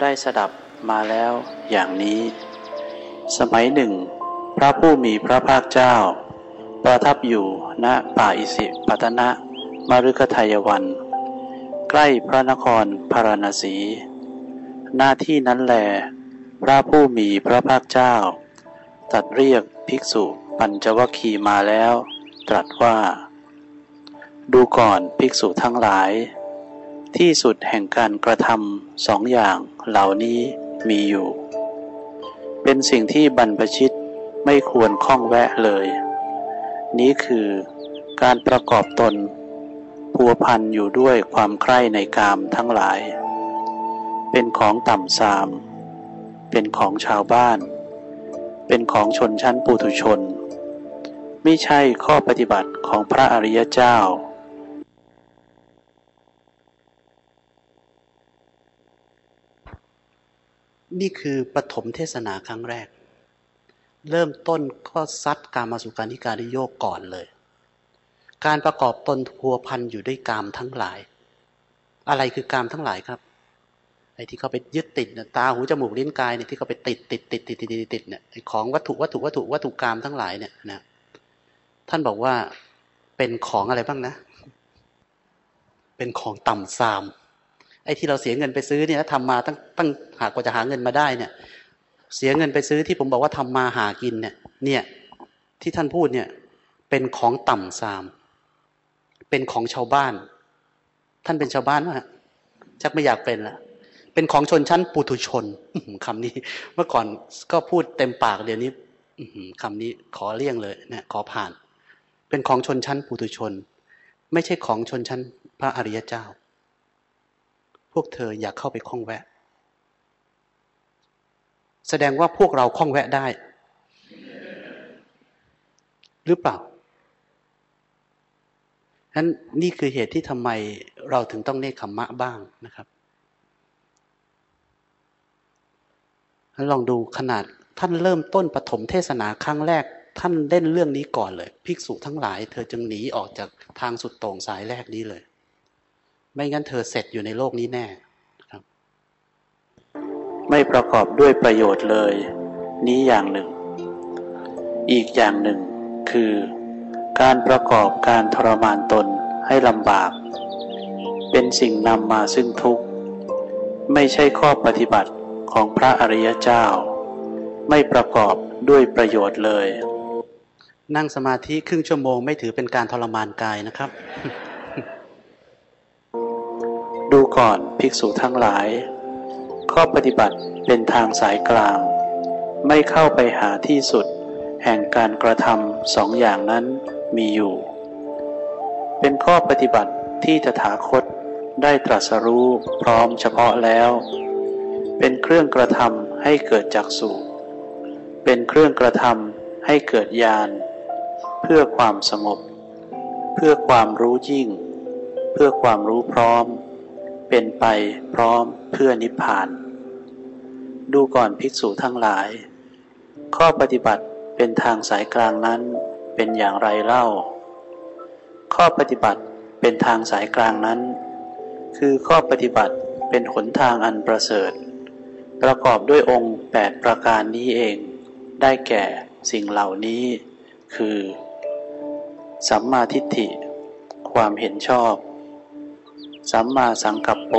ได้สดับมาแล้วอย่างนี้ สมัยหนึ่ง พระผู้มีพระภาคเจ้า ประทับอยู่ณป่าอิสิปตนะมรุกทายวัน ใกล้พระนครพาราณสี หน้าที่นั้นแล พระผู้มีพระภาคเจ้า ตัดเรียกภิกษุปัญจวคีมาแล้ว ตรัสว่า ดูก่อนภิกษุทั้งหลาย ที่สุดแห่งการกระทำสองอย่างเหล่านี้มีอยู่ เป็นสิ่งที่บรรพชิตไม่ควรข้องแวะเลย นี้คือการประกอบตนพัวพันอยู่ด้วยความใคร่ในกามทั้งหลาย เป็นของต่ำทราม เป็นของชาวบ้าน เป็นของชนชั้นปุถุชน ไม่ใช่ข้อปฏิบัติของพระอริยเจ้า นี่คือปฐมเทศนาครั้งแรก เริ่มต้นก็ซัดการมาสุการนิการิโยกก่อนเลย การประกอบตนพัวพันอยู่ด้วยกามทั้งหลาย อะไรคือกามทั้งหลายครับไอ้ที่เขาไปยึดติดตาหูจมูกลิ้นกายเนี่ยที่เขาไปติดติดติดติดติดติดติดเนี่ยของวัตถุวัตถุวัตถุวัตถุกรรมทั้งหลายเนี่ยนะท่านบอกว่าเป็นของอะไรบ้างนะ เป็นของต่ำซาม ไอ้ที่เราเสียเงินไปซื้อเนี่ยทำมาตั้งตั้งหากว่าจะหาเงินมาได้เนี่ย เสียเงินไปซื้อที่ผมบอกว่าทำมาหากินเนี่ย เนี่ยที่ท่านพูดเนี่ย เป็นของต่ำซาม เป็นของชาวบ้าน ท่านเป็นชาวบ้านไหมชักไม่อยากเป็นละเป็นของชนชั้นปุถุชนคำนี้ เมื่อก่อนก็พูดเต็มปากเดี๋ยวนี้คำนี้ขอเลี่ยงเลยนะขอผ่าน เป็นของชนชั้นปุถุชน ไม่ใช่ของชนชั้นพระอริยเจ้า วกเธออยากเข้าไปคล้องแวะ แสดงว่าพวกเราคล้องแวะได้ หรือเปล่าฉะนั้นนี่คือเหตุที่ทำไมเราถึงต้องเนคขมมะบ้างนะครับลองดูขนาดท่านเริ่มต้นปฐมเทศนาครั้งแรก ท่านเล่นเรื่องนี้ก่อนเลย ภิกษุทั้งหลาย เธอจึงหนีออกจากทางสุดโต่งสายแรกนี้เลย ไม่งั้นเธอเสร็จอยู่ในโลกนี้แน่ครับ ไม่ประกอบด้วยประโยชน์เลย นี้อย่างหนึ่ง อีกอย่างหนึ่งคือ การประกอบการทรมานตนให้ลำบาก เป็นสิ่งนำมาซึ่งทุกข์ ไม่ใช่ข้อปฏิบัติของพระอริยเจ้า ไม่ประกอบด้วยประโยชน์เลย นั่งสมาธิครึ่งชั่วโมงไม่ถือเป็นการทรมานกายนะครับ ดูก่อนภิกษุทั้งหลาย ข้อปฏิบัติเป็นทางสายกลาง ไม่เข้าไปหาที่สุด แห่งการกระทำสองอย่างนั้นมีอยู่ เป็นข้อปฏิบัติที่ตถาคตได้ตรัสรู้พร้อมเฉพาะแล้ว เป็นเครื่องกระทำให้เกิดจักสุเป็นเครื่องกระทำให้เกิดญาณเพื่อความสงบ เพื่อความรู้ยิ่ง เพื่อความรู้พร้อม เป็นไปพร้อมเพื่อนิพพาน ดูก่อนภิกษุทั้งหลาย ข้อปฏิบัติเป็นทางสายกลางนั้นเป็นอย่างไรเล่า ข้อปฏิบัติเป็นทางสายกลางนั้น คือข้อปฏิบัติเป็นหนทางอันประเสริฐ ประกอบด้วยองค์แปดประการนี้เอง ได้แก่สิ่งเหล่านี้ คือ สัมมาทิฏฐิ ความเห็นชอบ สัมมาสังกัปโป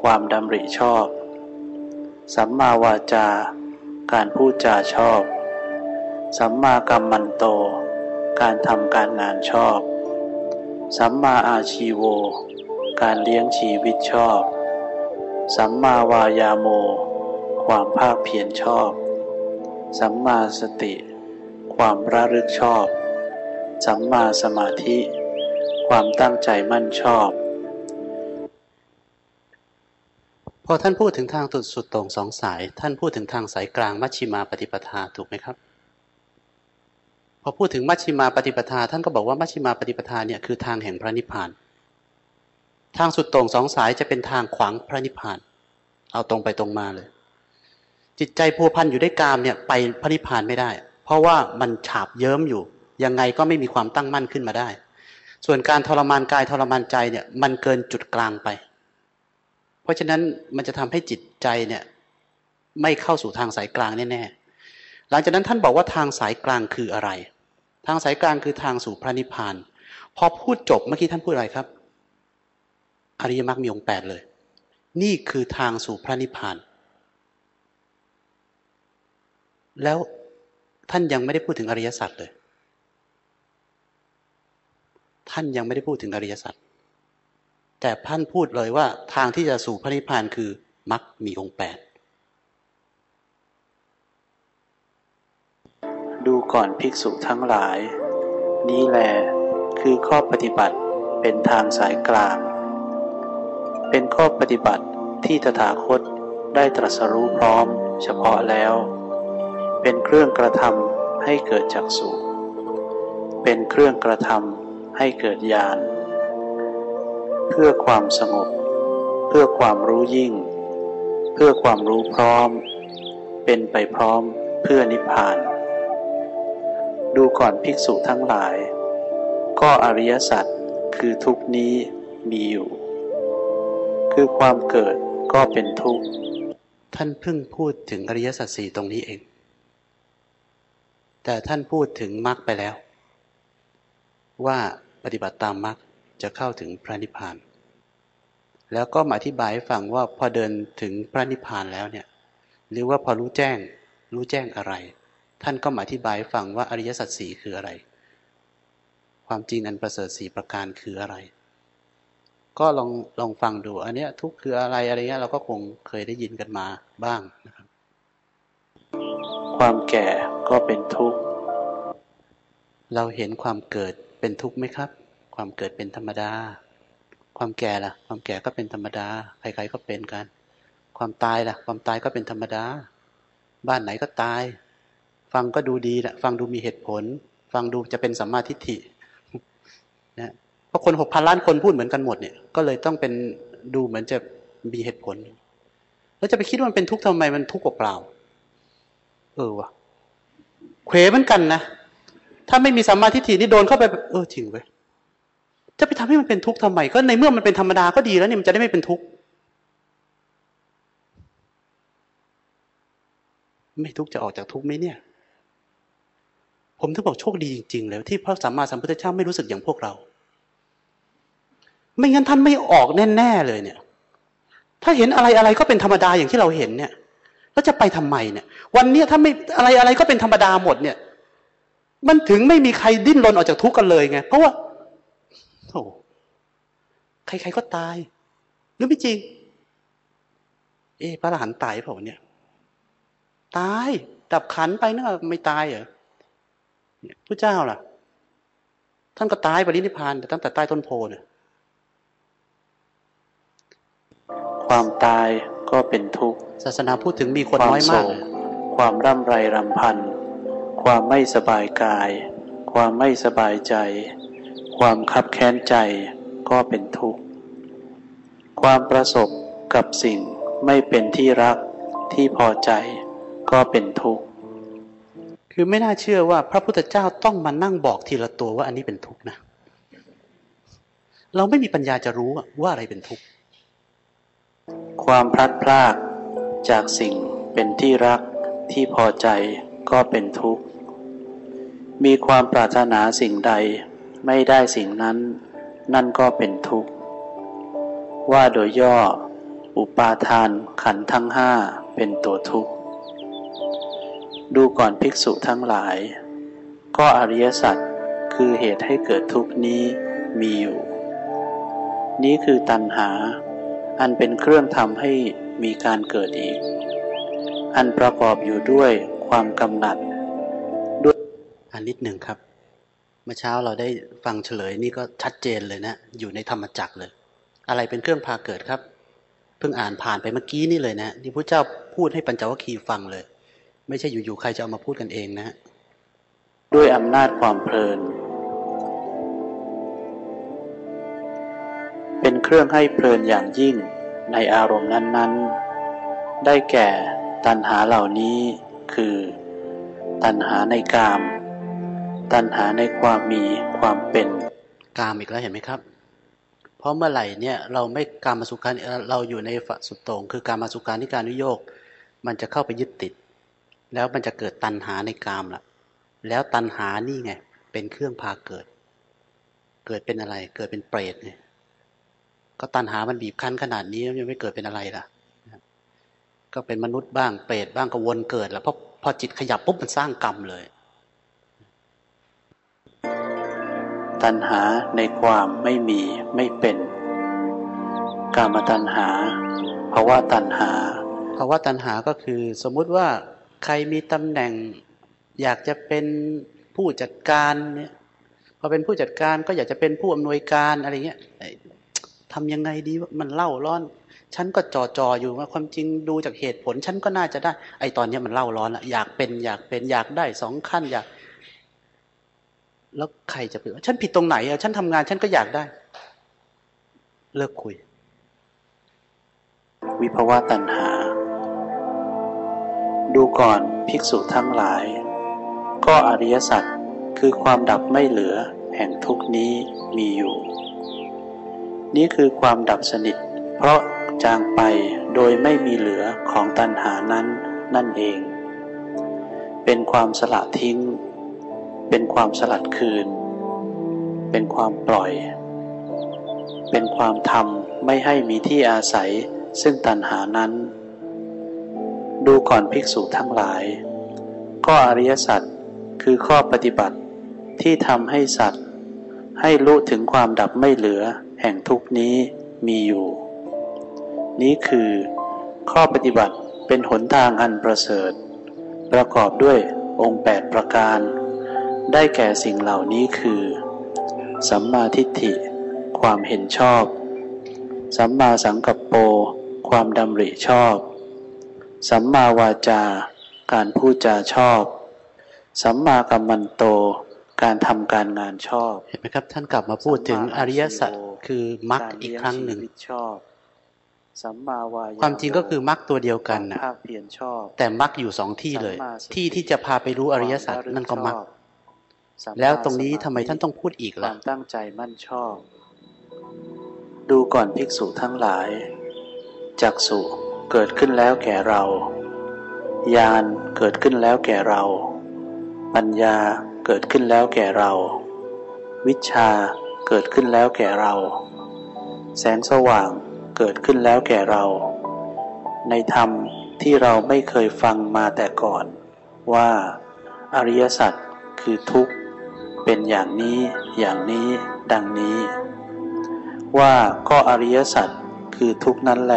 ความดำริชอบ สัมมาวาจา การพูดจาชอบ สัมมากัมมันโต การทำการงานชอบ สัมมาอาชีโว การเลี้ยงชีวิตชอบ สัมมาวายาโม ความภาคเพียรชอบ สัมมาสติ ความระลึกชอบ สัมมาสมาธิ ความตั้งใจมั่นชอบ พอท่านพูดถึงทางตุดสุดตรงสองสาย ท่านพูดถึงทางสายกลางมัชชิมาปฏิปทาถูกไหมครับ พอพูดถึงมัชชิมาปฏิปทา ท่านก็บอกว่ามัชชิมาปฏิปทาเนี่ยคือทางแห่งพระนิพพาน ทางสุดตรงสองสายจะเป็นทางขวางพระนิพพาน เอาตรงไปตรงมาเลย จิตใจพัวพันอยู่ด้วยกามเนี่ยไปพระนิพพานไม่ได้ เพราะว่ามันฉาบเยิ้มอยู่ ยังไงก็ไม่มีความตั้งมั่นขึ้นมาได้ ส่วนการทรมานกายทรมานใจเนี่ยมันเกินจุดกลางไป เพราะฉะนั้นมันจะทำให้จิตใจเนี่ยไม่เข้าสู่ทางสายกลางแน่ๆหลังจากนั้นท่านบอกว่าทางสายกลางคืออะไร ทางสายกลางคือทางสู่พระนิพพาน พอพูดจบเมื่อกี้ท่านพูดอะไรครับ อริยมรรคมีองค์แปดเลย นี่คือทางสู่พระนิพพาน แล้วท่านยังไม่ได้พูดถึงอริยสัจเลย ท่านยังไม่ได้พูดถึงอริยสัจ แต่ท่านพูดเลยว่าทางที่จะสู่พระนิพพานคือมรรคมีองค์แปดดูก่อนภิกษุทั้งหลาย นี้แลคือข้อปฏิบัติเป็นทางสายกลาง เป็นข้อปฏิบัติที่ตถาคตได้ตรัสรู้พร้อมเฉพาะแล้ว เป็นเครื่องกระทำให้เกิดจักสุเป็นเครื่องกระทำให้เกิดญาณ เพื่อความสงบ เพื่อความรู้ยิ่ง เพื่อความรู้พร้อม เป็นไปพร้อมเพื่อนิพพาน ดูก่อนภิกษุทั้งหลาย ก็อริยสัจคือทุกนี้มีอยู่ คือความเกิดก็เป็นทุกข์ ท่านเพิ่งพูดถึงอริยสัจสี่ตรงนี้เอง แต่ท่านพูดถึงมรรคไปแล้ว ว่าปฏิบัติตามมรรค จะเข้าถึงพระนิพพาน แล้วก็มาอธิบายให้ฟังว่าพอเดินถึงพระนิพพานแล้วเนี่ย หรือว่าพอรู้แจ้ง รู้แจ้งอะไร ท่านก็มาอธิบายให้ฟังว่าอริยสัจสี่คืออะไร ความจริงอันประเสริฐสี่ประการคืออะไร ก็ลองลองฟังดู อันเนี้ยทุกข์คืออะไรอะไรเงี้ยเราก็คงเคยได้ยินกันมาบ้างนะครับ ความแก่ก็เป็นทุกข์ เราเห็นความเกิดเป็นทุกข์ไหมครับ ความเกิดเป็นธรรมดา ความแก่ล่ะ ความแก่ก็เป็นธรรมดา ใครๆก็เป็นกัน ความตายล่ะ ความตายก็เป็นธรรมดา บ้านไหนก็ตาย ฟังก็ดูดีละฟังดูมีเหตุผล ฟังดูจะเป็นสัมมาทิฏฐินะเพราะคนหกพันล้านคนพูดเหมือนกันหมดเนี่ย ก็เลยต้องเป็นดูเหมือนจะมีเหตุผล แล้วจะไปคิดว่ามันเป็นทุกข์ทำไมมันทุกข์เปล่า เออวะเขวเหมือนกันนะ ถ้าไม่มีสัมมาทิฏฐินี่โดนเข้าไป เออจริงเว้ย จะไปทำให้มันเป็นทุกข์ทำไมก็ในเมื่อมันเป็นธรรมดาก็ดีแล้วเนี่ยมันจะได้ไม่เป็นทุกข์ไม่ทุกข์จะออกจากทุกข์ไหมเนี่ย ผมถึงบอกโชคดีจริงๆเลยที่พระสัมมาสัมพุทธเจ้าไม่รู้สึกอย่างพวกเรา ไม่งั้นท่านไม่ออกแน่ๆเลยเนี่ย ถ้าเห็นอะไรอะไรก็เป็นธรรมดาอย่างที่เราเห็นเนี่ย แล้วจะไปทำไมเนี่ย วันนี้ถ้าไม่อะไรอะไรก็เป็นธรรมดาหมดเนี่ย มันถึงไม่มีใครดิ้นรนออกจากทุกข์กันเลยไงเพราะว่า โอ้ใครๆก็ตาย หรือไม่จริง เอ๊ะพระอรหันต์ตายเปล่าเนี่ย ตาย ดับขันไปนึกว่าไม่ตายเหรอพระเจ้าล่ะ ท่านก็ตายปรินิพพานแต่ตั้งแต่ใต้ต้นโพเนี่ยความตายก็เป็นทุกข์ ศาสนาพูดถึงมีคนความน้อยโศมากกความร่ำไรรำพัน ความไม่สบายกาย ความไม่สบายใจ ความคับแค้นใจก็เป็นทุกข์ ความประสบกับสิ่งไม่เป็นที่รักที่พอใจก็เป็นทุกข์ คือไม่น่าเชื่อว่าพระพุทธเจ้าต้องมานั่งบอกทีละตัวว่าอันนี้เป็นทุกข์นะ เราไม่มีปัญญาจะรู้ว่าอะไรเป็นทุกข์ ความพลัดพรากจากสิ่งเป็นที่รักที่พอใจก็เป็นทุกข์ มีความปรารถนาสิ่งใด ไม่ได้สิ่งนั้น นั่นก็เป็นทุกข์ ว่าโดยย่อ อุปาทานขันทั้งห้าเป็นตัวทุกข์ ดูก่อนภิกษุทั้งหลาย ก็อริยสัจคือเหตุให้เกิดทุกข์นี้มีอยู่ นี้คือตัณหา อันเป็นเครื่องทำให้มีการเกิดอีก อันประกอบอยู่ด้วยความกำหนัด ด้วยอันนิดหนึ่งครับ มื่อเช้าเราได้ฟังเฉลยนี่ก็ชัดเจนเลยนะ อยู่ในธรรมจักรเลย อะไรเป็นเครื่องพาเกิดครับ เพิ่งอ่านผ่านไปเมื่อกี้นี่เลยนะที่พระเจ้าพูดให้ปัญจวัคคีย์ฟังเลย ไม่ใช่อยู่ๆใครจะเอามาพูดกันเองนะ ด้วยอำนาจความเพลิน เป็นเครื่องให้เพลินอย่างยิ่งในอารมณ์นั้น ๆ ได้แก่ตัณหาเหล่านี้คือ ตัณหาในกาม ตัณหาในความมีความเป็นกามอีกแล้วเห็นไหมครับ เพราะเมื่อไหร่เนี่ยเราไม่การมาสุขาเราอยู่ในฝัสุดโต่งคือการมาสุขานิการนุโยก มันจะเข้าไปยึดติด แล้วมันจะเกิดตัณหาในกามละแล้วตัณหานี่ไง เป็นเครื่องพาเกิด เกิดเป็นอะไร เกิดเป็นเปรตไงก็ตัณหามันบีบคั้นขนาดนี้ยังไม่เกิดเป็นอะไรล่ะก็เป็นมนุษย์บ้างเปรตบ้างก็วนเกิด แล้วพอพอจิตขยับปุ๊บมันสร้างกรรมเลย ตัณหาในความไม่มีไม่เป็น กามตัณหาภาวะตัณหาภาวะตัณหาก็คือ สมมุติว่าใครมีตำแหน่ง อยากจะเป็นผู้จัดการเนี่ยพอเป็นผู้จัดการก็อยากจะเป็นผู้อำนวยการอะไรเงี้ยทำยังไงดีมันเล่าร้อน ฉันก็จอจออยู่ว่าความจริงดูจากเหตุผล ฉันก็น่าจะได้ ไอตอนนี้มันเล่าร้อนละอยากเป็นอยากเป็นอยากได้สองขั้นอยาก แล้วใครจะไปว่าฉันผิดตรงไหนอะฉันทำงานฉันก็อยากได้ เลิกคุย วิภวะตัณหา ดูก่อนภิกษุทั้งหลาย ก็อริยสัจคือความดับไม่เหลือแห่งทุกนี้มีอยู่ นี่คือความดับสนิท เพราะจางไปโดยไม่มีเหลือของตัณหานั้นนั่นเอง เป็นความสละทิ้ง เป็นความสลัดคืน เป็นความปล่อย เป็นความทำไม่ให้มีที่อาศัยซึ่งตัณหานั้น ดูก่อนภิกษุทั้งหลาย ก็อริยสัจคือข้อปฏิบัติที่ทำให้สัตว์ ให้รู้ถึงความดับไม่เหลือแห่งทุกนี้มีอยู่ นี้คือ ข้อปฏิบัติเป็นหนทางอันประเสริฐ ประกอบด้วยองค์แปดประการ ได้แก่สิ่งเหล่านี้คือ สัมมาทิฏฐิ ความเห็นชอบ สัมมาสังกัปโป ความดำริชอบ สัมมาวาจา การพูดจาชอบ สัมมากัมมันโต การทำการงานชอบ เห็นไหมครับ ท่านกลับมาพูดถึงอริยสัจคือมรรคอีกครั้งหนึ่งชอบสัมมาวายความจริงก็คือมรรคตัวเดียวกันนะเพียรชอบแต่มรรคอยู่สองที่เลย ที่ที่จะพาไปรู้อริยสัจนั่นก็มรรค แล้วตรงนี้ทำไมท่านต้องพูดอีกล่ะความตั้งใจมั่นชอบ ดูก่อนภิกษุทั้งหลายจักสุเกิดขึ้นแล้วแก่เราญาณเกิดขึ้นแล้วแก่เรา ปัญญาเกิดขึ้นแล้วแก่เรา วิชาเกิดขึ้นแล้วแก่เรา แสงสว่างเกิดขึ้นแล้วแก่เรา ในธรรมที่เราไม่เคยฟังมาแต่ก่อน ว่า อริยสัจคือทุกข์ เป็นอย่างนี้อย่างนี้ดังนี้ ว่าก็อริยสัจคือทุกนั้นแหล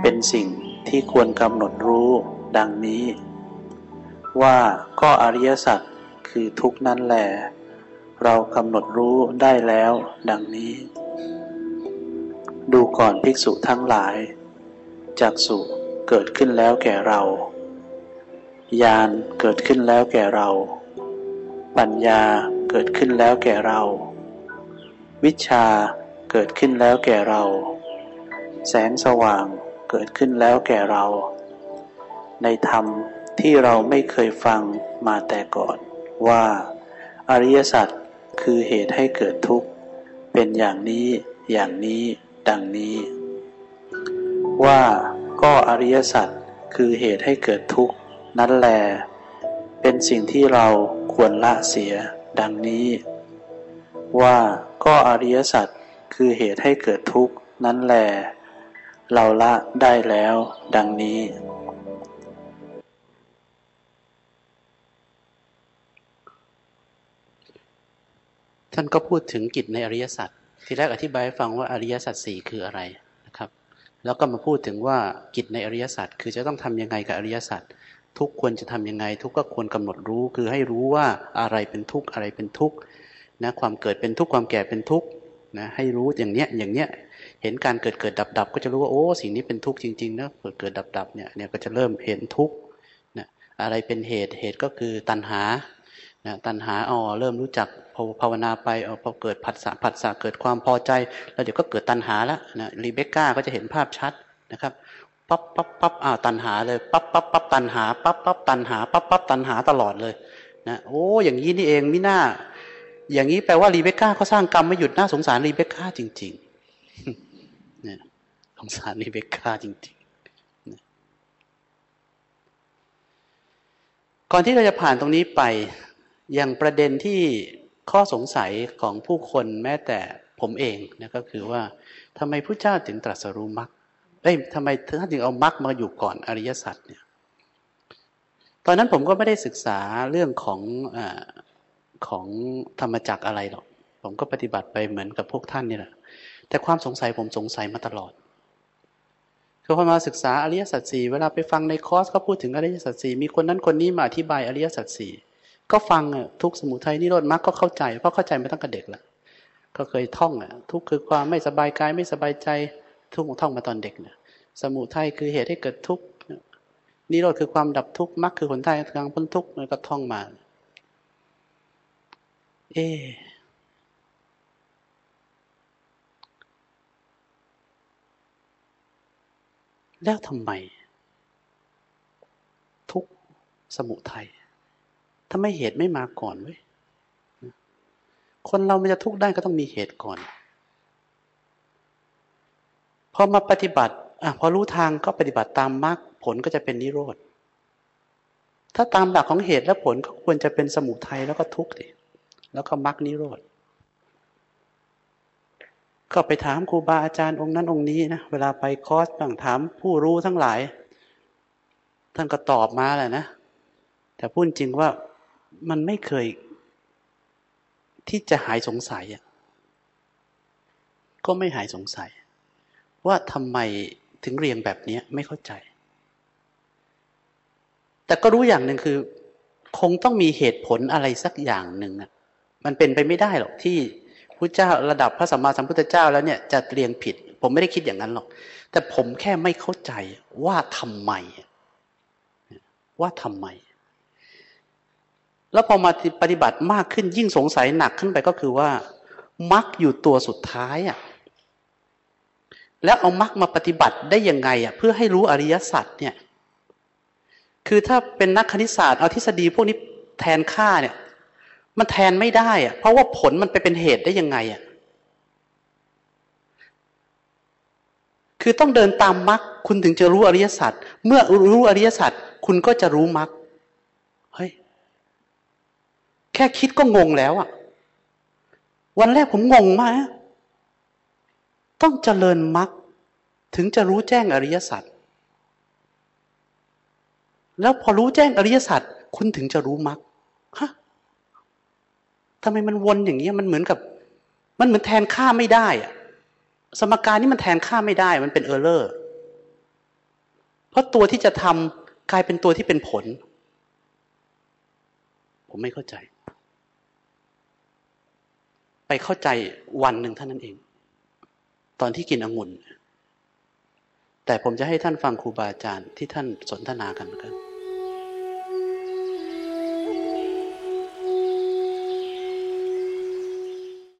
เป็นสิ่งที่ควรกำหนดรู้ดังนี้ ว่าก็อริยสัจคือทุกนั้นแหลเรากำหนดรู้ได้แล้วดังนี้ ดูก่อนภิกษุทั้งหลายจากสุเกิดขึ้นแล้วแก่เราญาณเกิดขึ้นแล้วแก่เรา ปัญญาเกิดขึ้นแล้วแก่เรา วิชาเกิดขึ้นแล้วแก่เรา แสงสว่างเกิดขึ้นแล้วแก่เรา ในธรรมที่เราไม่เคยฟังมาแต่ก่อนว่า อริยสัจคือเหตุให้เกิดทุกข์ เป็นอย่างนี้อย่างนี้ดังนี้ ว่าก็อริยสัจคือเหตุให้เกิดทุกข์ นั้นแล เป็นสิ่งที่เรา ควรละเสีย ดังนี้ ว่าก็อริยสัจคือเหตุให้เกิดทุกข์นั้นแล เราละได้แล้ว ดังนี้ ท่านก็พูดถึงกิจในอริยสัจทีแรกอธิบายให้ฟังว่าอริยสัจสี่คืออะไรนะครับ แล้วก็มาพูดถึงว่ากิจในอริยสัจคือจะต้องทํำยังไงกับอริยสัจ ทุกควรจะทํำยังไง ทุกก็ควรกำหนดรู้ คือให้รู้ว่าอะไรเป็นทุกอะไรเป็นทุกนะความเกิดเป็นทุกความแก่เป็นทุกนะให้รู้อย่างเนี้ยอย่างเนี้ยเห็นการเกิดเกิดดับดับก็จะรู้ว่าโอ้สิ่งนี้เป็นทุกข์จริงๆนะเกิดเกิดดับดับเนี่ยเนี่ยก็จะเริ่มเห็นทุกข์นะอะไรเป็นเหตุเหตุก็คือตัณหานะตัณหาอ๋อเริ่มรู้จักภาวนาไปอ๋อพอเกิดผัสสะผัสสะเกิดความพอใจ แล้วเดี๋ยวก็เกิดตัณหาล้วนะรีเบคก้าก็จะเห็นภาพชัดนะครับ ปั๊บปั๊บปั๊บอ้าวตัณหาเลยปั๊บปั๊บปั๊บตัณหาปั๊บปั๊บตัณหาปั๊บปั๊บตัณหาตลอดเลยนะโอ้อย่างนี้นี่เองมิน่า อย่างนี้แปลว่ารีเบคก้าเขาสร้างกรรมไม่หยุดน่าสงสารรีเบคก้าจริงเนี่ยสงสารนิเบคก้าจริงๆก่อนที่เราจะผ่านตรงนี้ไปอย่างประเด็นที่ข้อสงสัยของผู้คนแม้แต่ผมเองนะก็คือว่าทำไมพระเจ้าถึงตรัสรู้มรรค เอ้ยทำไมท่านถึงเอามรรคมาอยู่ก่อนอริยสัจเนี่ย ตอนนั้นผมก็ไม่ได้ศึกษาเรื่องของอของธรรมจักอะไรหรอก ผมก็ปฏิบัติไปเหมือนกับพวกท่านนี่แหละ แต่ความสงสัยผมสงสัยมาตลอดคือพอมาศึกษาอริยสัจสี่เวลาไปฟังในคอร์สเขาพูดถึงอริยสัจสี่มีคนนั้นคนนี้มาอธิบายอริยสัจสี่ก็ฟังทุกสมุทัยนิโรธมรรคก็เข้าใจเพราะเข้าใจมาตั้งแต่เด็กแล้วก็เคยท่องอะทุกคือความไม่สบายกายไม่สบายใจ ทุกท่องมาตอนเด็กเนี่ยสมุทัยคือเหตุให้เกิดทุกข์นิโรธคือความดับทุกข์มรรคคือหนทางทางพ้นทุกข์ก็ท่องมา เอแล้วทำไม ทุกสมุทัยถ้าไม่เหตุไม่มาก่อนเว้ยคนเรามันจะทุกข์ได้ก็ต้องมีเหตุก่อน พอมาปฏิบัติอพอรู้ทางก็ปฏิบัติตามมรรคผลก็จะเป็นนิโรธ ถ้าตามหลักของเหตุและผลก็ควรจะเป็นสมุทัยแล้วก็ทุกข์ดิแล้วก็มรรคนิโรธ ก็ไปถามครูบาอาจารย์องค์นั้นองค์นี้นะเวลาไปคอร์สบ้างถามผู้รู้ทั้งหลาย ท่านก็ตอบมาแหละนะ แต่พูดจริงว่ามันไม่เคย ที่จะหายสงสัยอะก็ไม่หายสงสัย ว่าทำไมถึงเรียงแบบนี้ไม่เข้าใจ แต่ก็รู้อย่างหนึ่งคือ คงต้องมีเหตุผลอะไรสักอย่างหนึ่งนะมันเป็นไปไม่ได้หรอกที่พระเจ้าระดับพระสัมมาสัมพุทธเจ้าแล้วเนี่ยจะเรียงผิด ผมไม่ได้คิดอย่างนั้นหรอก แต่ผมแค่ไม่เข้าใจว่าทำไม ว่าทำไม แล้วพอมาปฏิบัติมากขึ้นยิ่งสงสัยหนักขึ้นไปก็คือว่ามักอยู่ตัวสุดท้ายอะ แล้วเอามักมาปฏิบัติได้ยังไงอะเพื่อให้รู้อริยสัจเนี่ย คือถ้าเป็นนักคณิตศาสตร์เอาทฤษฎีพวกนี้แทนค่าเนี่ย มันแทนไม่ได้อะเพราะว่าผลมันไปเป็นเหตุได้ยังไงอะคือต้องเดินตามมรรคคุณถึงจะรู้อริยสัจเมื่อรู้อริยสัจคุณก็จะรู้มรรคเฮ้ยแค่คิดก็งงแล้วอะ วันแรกผมงงมาก ต้องเจริญมรรคถึงจะรู้แจ้งอริยสัจแล้วพอรู้แจ้งอริยสัจคุณถึงจะรู้มรรคฮะทำไมมันวนอย่างนี้มันเหมือนกับ มันเหมือนแทนค่าไม่ได้อะสมการนี้มันแทนค่าไม่ได้มันเป็นเออร์เลอร์เพราะตัวที่จะทำกลายเป็นตัวที่เป็นผล ผมไม่เข้าใจ ไปเข้าใจวันหนึ่งท่านนั้นเอง ตอนที่กินองุ่น แต่ผมจะให้ท่านฟังครูบาอาจารย์ที่ท่านสนทนากันกัน